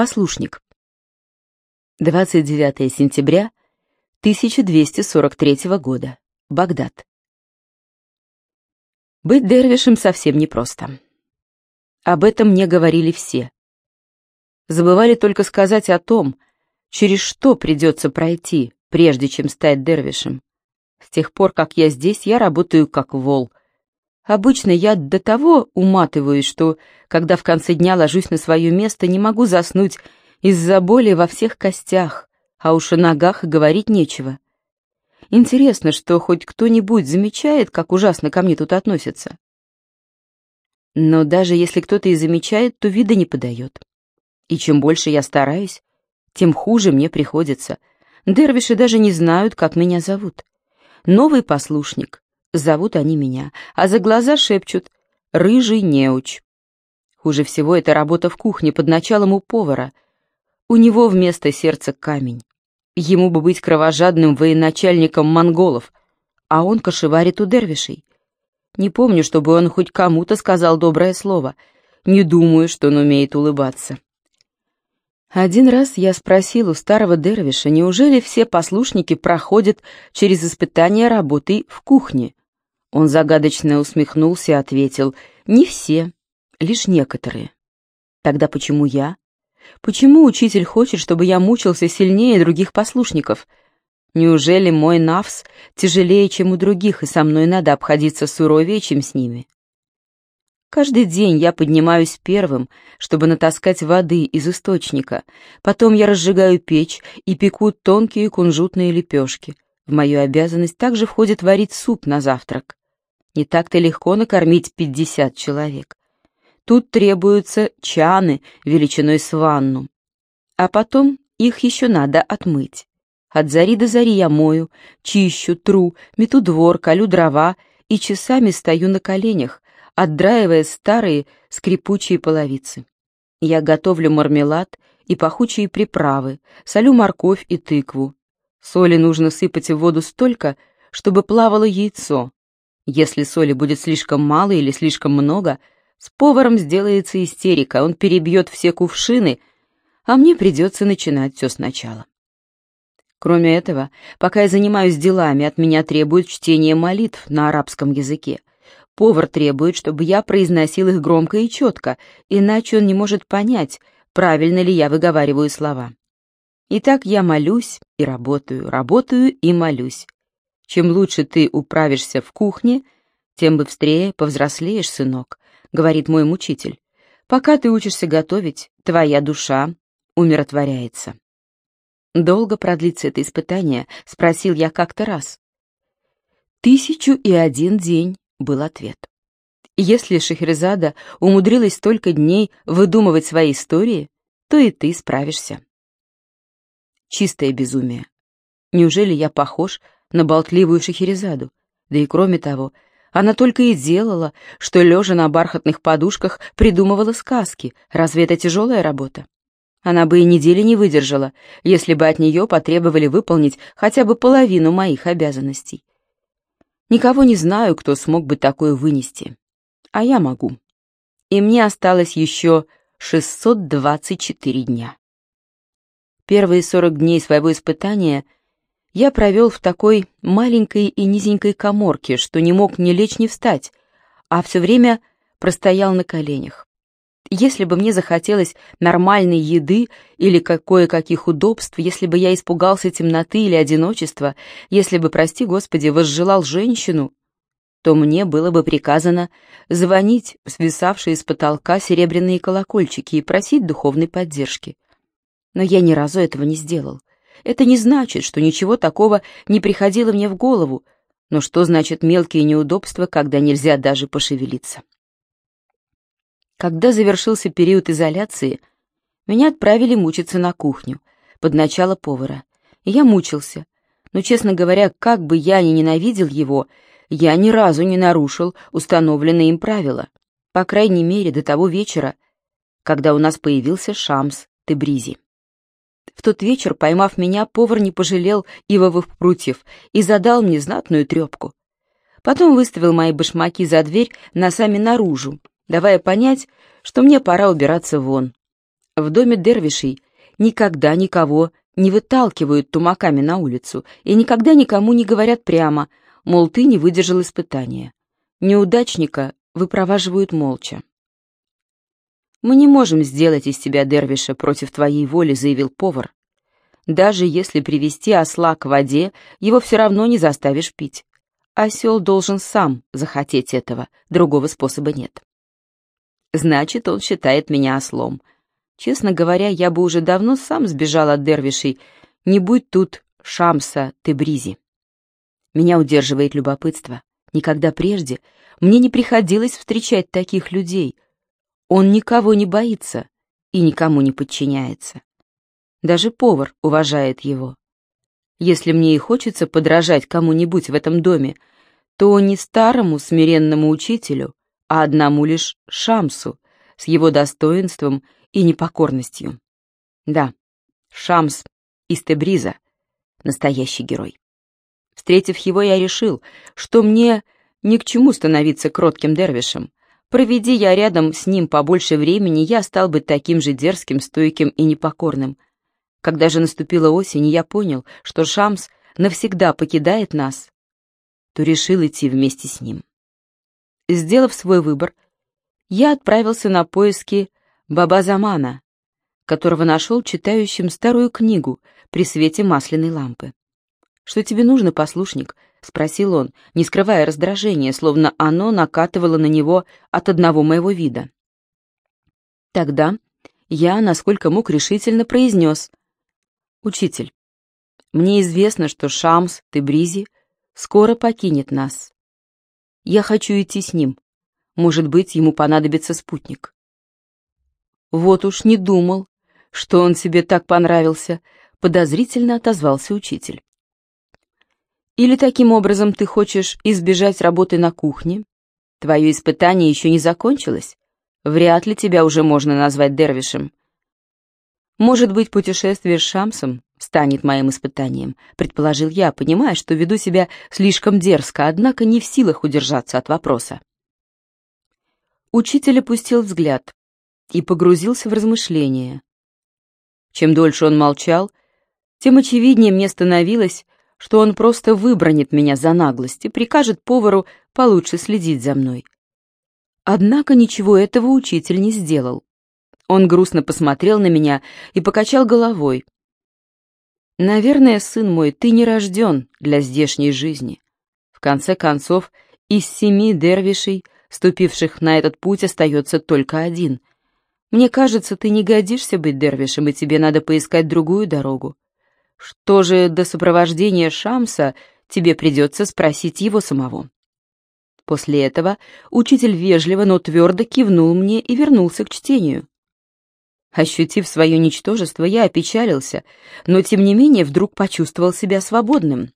Послушник. 29 сентября 1243 года. Багдад. Быть дервишем совсем непросто. Об этом мне говорили все. Забывали только сказать о том, через что придется пройти, прежде чем стать дервишем. С тех пор, как я здесь, я работаю как вол. Обычно я до того уматываюсь, что, когда в конце дня ложусь на свое место, не могу заснуть из-за боли во всех костях, а уж о ногах и говорить нечего. Интересно, что хоть кто-нибудь замечает, как ужасно ко мне тут относятся. Но даже если кто-то и замечает, то вида не подает. И чем больше я стараюсь, тем хуже мне приходится. Дервиши даже не знают, как меня зовут. Новый послушник. Зовут они меня, а за глаза шепчут «рыжий неуч». Хуже всего это работа в кухне под началом у повара. У него вместо сердца камень. Ему бы быть кровожадным военачальником монголов, а он кошеварит у дервишей. Не помню, чтобы он хоть кому-то сказал доброе слово. Не думаю, что он умеет улыбаться. Один раз я спросил у старого дервиша, неужели все послушники проходят через испытания работы в кухне. Он загадочно усмехнулся и ответил, «Не все, лишь некоторые». Тогда почему я? Почему учитель хочет, чтобы я мучился сильнее других послушников? Неужели мой навс тяжелее, чем у других, и со мной надо обходиться суровее, чем с ними? Каждый день я поднимаюсь первым, чтобы натаскать воды из источника. Потом я разжигаю печь и пеку тонкие кунжутные лепешки. В мою обязанность также входит варить суп на завтрак. Не так-то легко накормить пятьдесят человек. Тут требуются чаны величиной с ванну. А потом их еще надо отмыть. От зари до зари я мою, чищу, тру, мету двор, колю дрова и часами стою на коленях, отдраивая старые скрипучие половицы. Я готовлю мармелад и пахучие приправы, солю морковь и тыкву. Соли нужно сыпать в воду столько, чтобы плавало яйцо. Если соли будет слишком мало или слишком много — с поваром сделается истерика, он перебьет все кувшины, а мне придется начинать все сначала. Кроме этого, пока я занимаюсь делами, от меня требуют чтения молитв на арабском языке. Повар требует, чтобы я произносил их громко и четко, иначе он не может понять, правильно ли я выговариваю слова. Итак, я молюсь и работаю, работаю и молюсь. Чем лучше ты управишься в кухне, тем быстрее повзрослеешь, сынок. — говорит мой мучитель. «Пока ты учишься готовить, твоя душа умиротворяется». «Долго продлится это испытание?» — спросил я как-то раз. «Тысячу и один день», — был ответ. Если Шахерезада умудрилась столько дней выдумывать свои истории, то и ты справишься. Чистое безумие. Неужели я похож на болтливую Шахерезаду? Да и кроме того, она только и делала, что, лежа на бархатных подушках, придумывала сказки. Разве это тяжелая работа? Она бы и недели не выдержала, если бы от нее потребовали выполнить хотя бы половину моих обязанностей. Никого не знаю, кто смог бы такое вынести. А я могу. И мне осталось еще 624 дня. Первые 40 дней своего испытания — я провел в такой маленькой и низенькой коморке, что не мог ни лечь, ни встать, а все время простоял на коленях. Если бы мне захотелось нормальной еды или кое-каких удобств, если бы я испугался темноты или одиночества, если бы, прости Господи, возжелал женщину, то мне было бы приказано звонить свисавшие с потолка серебряные колокольчики и просить духовной поддержки. Но я ни разу этого не сделал. Это не значит, что ничего такого не приходило мне в голову, но что значит мелкие неудобства, когда нельзя даже пошевелиться? Когда завершился период изоляции, меня отправили мучиться на кухню, под начало повара. И я мучился, но, честно говоря, как бы я ни ненавидел его, я ни разу не нарушил установленные им правила, по крайней мере, до того вечера, когда у нас появился Шамс Тебризи. В тот вечер, поймав меня, повар не пожалел ивовых прутьев и задал мне знатную трепку. Потом выставил мои башмаки за дверь носами наружу, давая понять, что мне пора убираться вон. В доме дервишей никогда никого не выталкивают тумаками на улицу и никогда никому не говорят прямо, мол, ты не выдержал испытания. Неудачника выпроваживают молча. «Мы не можем сделать из тебя дервиша против твоей воли», — заявил повар. «Даже если привести осла к воде, его все равно не заставишь пить. Осел должен сам захотеть этого, другого способа нет». «Значит, он считает меня ослом. Честно говоря, я бы уже давно сам сбежал от дервишей, не будь тут Шамса Тебризи. Меня удерживает любопытство. Никогда прежде мне не приходилось встречать таких людей — он никого не боится и никому не подчиняется. Даже повар уважает его. Если мне и хочется подражать кому-нибудь в этом доме, то не старому смиренному учителю, а одному лишь Шамсу с его достоинством и непокорностью. Да, Шамс из Тебриза — настоящий герой. Встретив его, я решил, что мне ни к чему становиться кротким дервишем, Проведи я рядом с ним побольше времени, я стал бы таким же дерзким, стойким и непокорным. Когда же наступила осень, я понял, что Шамс навсегда покидает нас, то решил идти вместе с ним. Сделав свой выбор, я отправился на поиски Баба Замана, которого нашел читающим старую книгу при свете масляной лампы. «Что тебе нужно, послушник?» — спросил он, не скрывая раздражения, словно оно накатывало на него от одного моего вида. Тогда я, насколько мог, решительно произнес. «Учитель, мне известно, что Шамс Тебризи скоро покинет нас. Я хочу идти с ним. Может быть, ему понадобится спутник». «Вот уж не думал, что он тебе так понравился», — подозрительно отозвался учитель. Или таким образом ты хочешь избежать работы на кухне? Твое испытание еще не закончилось. Вряд ли тебя уже можно назвать дервишем. Может быть, путешествие с Шамсом станет моим испытанием, предположил я, понимая, что веду себя слишком дерзко, однако не в силах удержаться от вопроса. Учитель опустил взгляд и погрузился в размышления. Чем дольше он молчал, тем очевиднее мне становилось, что он просто выбронит меня за наглость и прикажет повару получше следить за мной. Однако ничего этого учитель не сделал. Он грустно посмотрел на меня и покачал головой. «Наверное, сын мой, ты не рожден для здешней жизни. В конце концов, из семи дервишей, ступивших на этот путь, остается только один. Мне кажется, ты не годишься быть дервишем, и тебе надо поискать другую дорогу. Что же до сопровождения Шамса, тебе придется спросить его самого. После этого учитель вежливо, но твердо кивнул мне и вернулся к чтению. Ощутив свое ничтожество, я опечалился, но тем не менее вдруг почувствовал себя свободным.